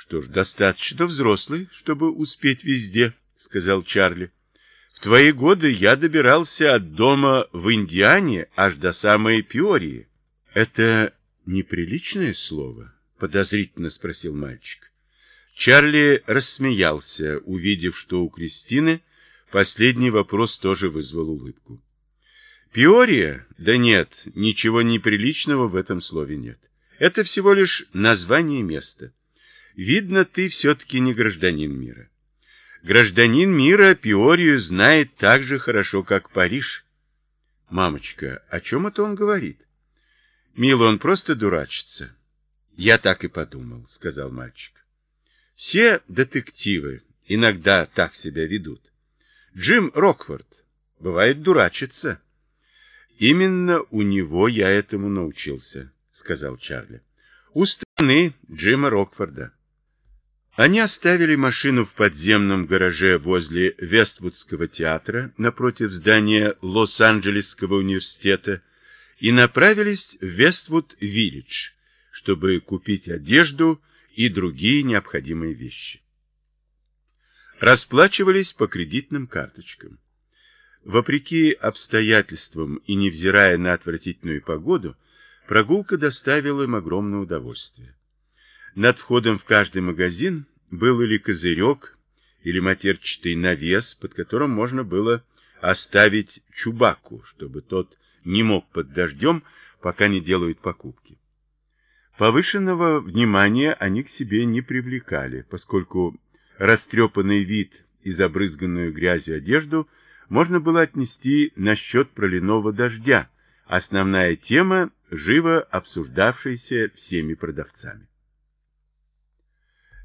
Что ж, достаточно взрослый, чтобы успеть везде, сказал Чарли. В твои годы я добирался от дома в Индиане аж до самой Пиории. Это неприличное слово? Подозрительно спросил мальчик. Чарли рассмеялся, увидев, что у Кристины последний вопрос тоже вызвал улыбку. Пиория? Да нет, ничего неприличного в этом слове нет. Это всего лишь название места. Видно, ты все-таки не гражданин мира. Гражданин мира Пиорию знает так же хорошо, как Париж. Мамочка, о чем это он говорит? Мило, он просто дурачится. Я так и подумал, сказал мальчик. Все детективы иногда так себя ведут. Джим Рокфорд бывает дурачится. Именно у него я этому научился, сказал Чарли. У страны Джима Рокфорда. Они оставили машину в подземном гараже возле Вествудского театра напротив здания Лос-Анджелесского университета и направились в Вествуд-Виллидж, чтобы купить одежду и другие необходимые вещи. Расплачивались по кредитным карточкам. Вопреки обстоятельствам и невзирая на отвратительную погоду, прогулка доставила им огромное удовольствие. Над входом в каждый магазин был или козырек, или матерчатый навес, под которым можно было оставить чубаку, чтобы тот не мог под дождем, пока не делают покупки. Повышенного внимания они к себе не привлекали, поскольку растрепанный вид и забрызганную грязью одежду – можно было отнести на счет проливного дождя, основная тема, живо обсуждавшаяся всеми продавцами.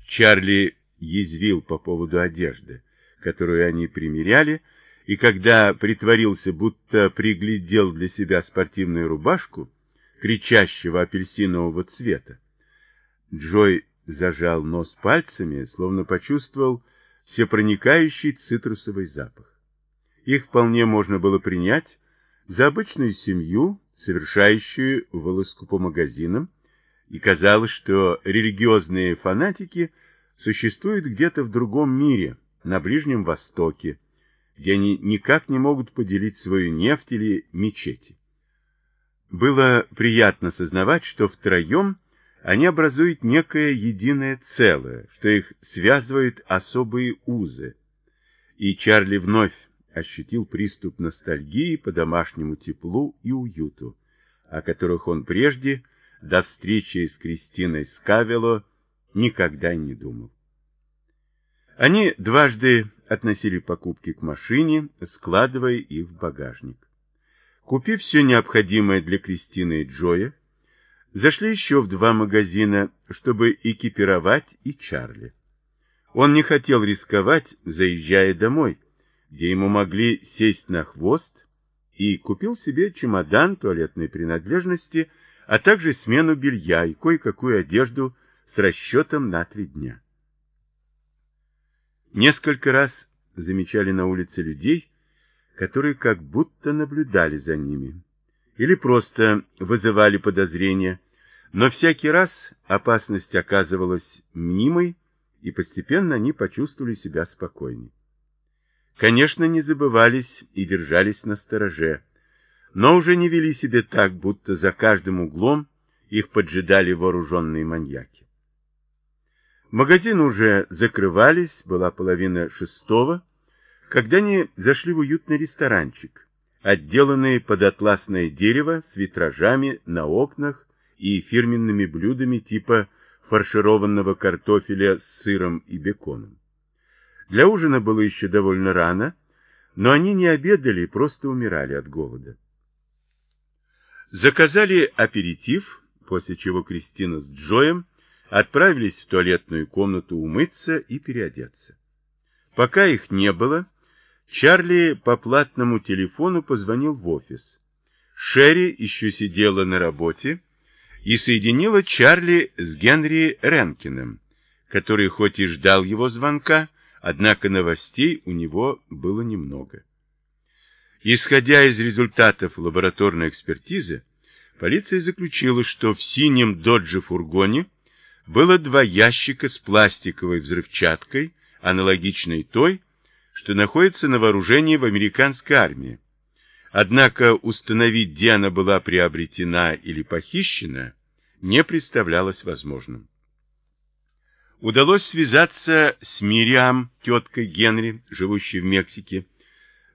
Чарли язвил по поводу одежды, которую они примеряли, и когда притворился, будто приглядел для себя спортивную рубашку, кричащего апельсинового цвета, Джой зажал нос пальцами, словно почувствовал всепроникающий цитрусовый запах. Их вполне можно было принять за обычную семью, совершающую вылазку по магазинам, и казалось, что религиозные фанатики существуют где-то в другом мире, на Ближнем Востоке, где они никак не могут поделить свою нефть или мечети. Было приятно сознавать, что втроем они образуют некое единое целое, что их связывают особые узы. И Чарли вновь ощутил приступ ностальгии по домашнему теплу и уюту, о которых он прежде, до встречи с Кристиной Скавело, никогда не думал. Они дважды относили покупки к машине, складывая их в багажник. Купив все необходимое для Кристины и Джоя, зашли еще в два магазина, чтобы экипировать и Чарли. Он не хотел рисковать, заезжая домой, где ему могли сесть на хвост, и купил себе чемодан туалетной принадлежности, а также смену белья и кое-какую одежду с расчетом на три дня. Несколько раз замечали на улице людей, которые как будто наблюдали за ними или просто вызывали подозрения, но всякий раз опасность оказывалась мнимой, и постепенно они почувствовали себя спокойнее. Конечно, не забывались и держались на стороже, но уже не вели себя так, будто за каждым углом их поджидали вооруженные маньяки. Магазины уже закрывались, была половина шестого, когда они зашли в уютный ресторанчик, отделанный под атласное дерево с витражами на окнах и фирменными блюдами типа фаршированного картофеля с сыром и беконом. Для ужина было еще довольно рано, но они не обедали, просто умирали от голода. Заказали аперитив, после чего Кристина с Джоем отправились в туалетную комнату умыться и переодеться. Пока их не было, Чарли по платному телефону позвонил в офис. Шерри еще сидела на работе и соединила Чарли с Генри Ренкиным, который хоть и ждал его звонка, Однако новостей у него было немного. Исходя из результатов лабораторной экспертизы, полиция заключила, что в синем додже-фургоне было два ящика с пластиковой взрывчаткой, аналогичной той, что находится на вооружении в американской армии. Однако установить, где она была приобретена или похищена, не представлялось возможным. Удалось связаться с Мириам, теткой Генри, живущей в Мексике.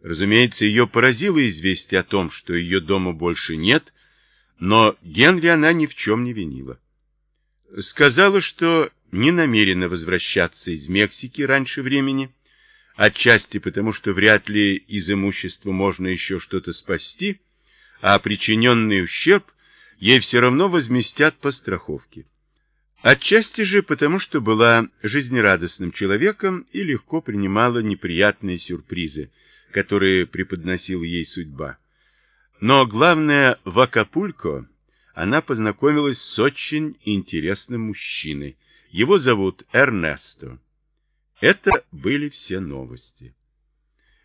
Разумеется, ее поразило известие о том, что ее дома больше нет, но Генри она ни в чем не винила. Сказала, что не намерена возвращаться из Мексики раньше времени, отчасти потому, что вряд ли из имущества можно еще что-то спасти, а причиненный ущерб ей все равно возместят по страховке. Отчасти же потому, что была жизнерадостным человеком и легко принимала неприятные сюрпризы, которые преподносила ей судьба. Но главное, в Акапулько она познакомилась с очень интересным мужчиной. Его зовут Эрнесто. Это были все новости.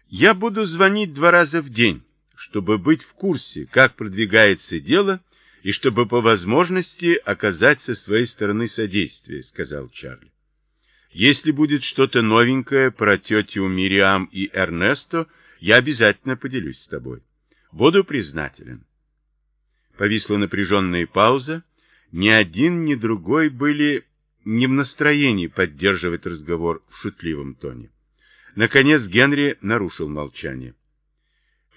Я буду звонить два раза в день, чтобы быть в курсе, как продвигается дело, и чтобы по возможности оказать со своей стороны содействие, сказал Чарли. Если будет что-то новенькое про тетю Мириам и Эрнесто, я обязательно поделюсь с тобой. Буду признателен. Повисла напряженная пауза. Ни один, ни другой были не в настроении поддерживать разговор в шутливом тоне. Наконец Генри нарушил молчание.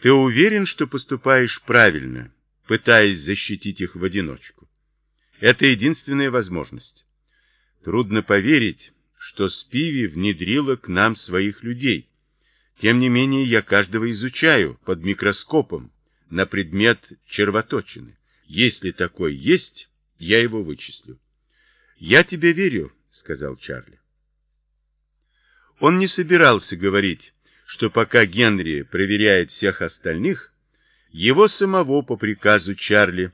«Ты уверен, что поступаешь правильно?» пытаясь защитить их в одиночку. Это единственная возможность. Трудно поверить, что Спиви внедрила к нам своих людей. Тем не менее, я каждого изучаю под микроскопом на предмет червоточины. Если такой есть, я его вычислю. Я тебе верю, сказал Чарли. Он не собирался говорить, что пока Генри проверяет всех остальных, его самого по приказу Чарли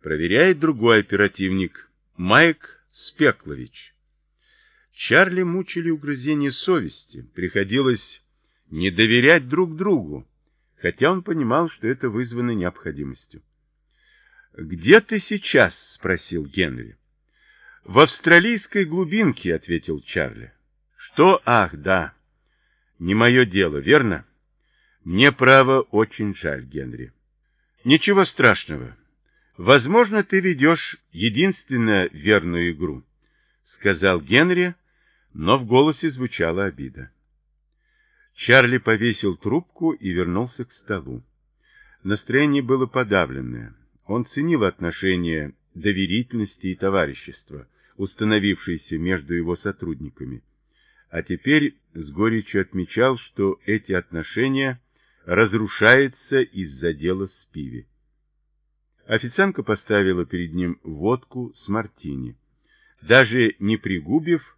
проверяет другой оперативник, Майк Спеклович. Чарли мучили угрызения совести, приходилось не доверять друг другу, хотя он понимал, что это вызвано необходимостью. «Где ты сейчас?» — спросил Генри. «В австралийской глубинке», — ответил Чарли. «Что? Ах, да. Не мое дело, верно?» Мне, право, очень жаль, Генри. Ничего страшного. Возможно, ты ведешь единственно верную игру, сказал Генри, но в голосе звучала обида. Чарли повесил трубку и вернулся к столу. Настроение было подавленное. Он ценил отношения доверительности и товарищества, установившиеся между его сотрудниками. А теперь с горечью отмечал, что эти отношения разрушается из-за дела с пиви. Официантка поставила перед ним водку с мартини. Даже не пригубив,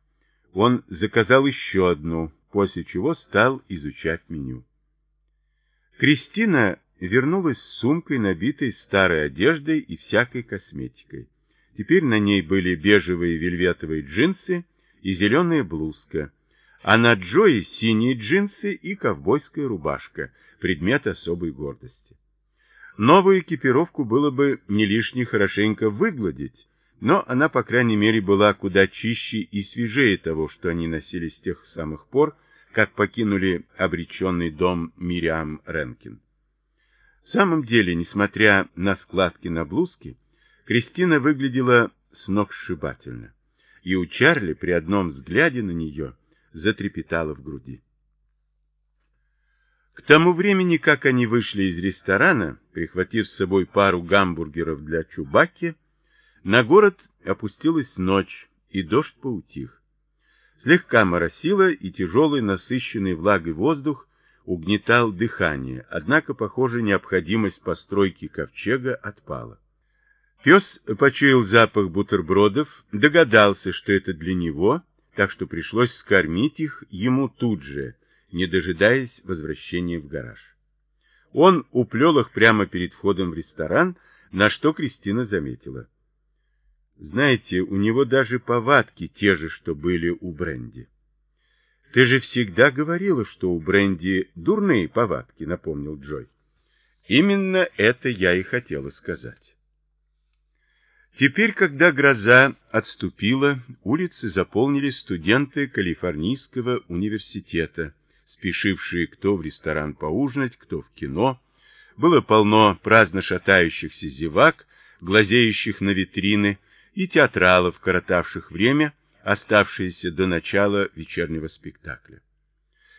он заказал еще одну, после чего стал изучать меню. Кристина вернулась с сумкой, набитой старой одеждой и всякой косметикой. Теперь на ней были бежевые вельветовые джинсы и зеленая блузка, а на Джои синие джинсы и ковбойская рубашка, предмет особой гордости. Новую экипировку было бы не лишне хорошенько выгладить, но она, по крайней мере, была куда чище и свежее того, что они носили с тех самых пор, как покинули обреченный дом Мириам Ренкин. В самом деле, несмотря на складки на блузке, Кристина выглядела сногсшибательно, и у Чарли при одном взгляде на нее – затрепетало в груди. К тому времени, как они вышли из ресторана, прихватив с собой пару гамбургеров для Чубаки, на город опустилась ночь, и дождь поутих. Слегка моросило, и тяжелый, насыщенный влагой воздух угнетал дыхание, однако, похоже, необходимость постройки ковчега отпала. Пес почуял запах бутербродов, догадался, что это для него, так что пришлось скормить их ему тут же, не дожидаясь возвращения в гараж. Он уплел их прямо перед входом в ресторан, на что Кристина заметила. Знаете, у него даже повадки те же, что были у Бренди. Ты же всегда говорила, что у Бренди дурные повадки, напомнил Джой. Именно это я и хотела сказать. Теперь, когда гроза отступила, улицы заполнили студенты Калифорнийского университета, спешившие кто в ресторан поужинать, кто в кино. Было полно праздно шатающихся зевак, глазеющих на витрины, и театралов, коротавших время, оставшееся до начала вечернего спектакля.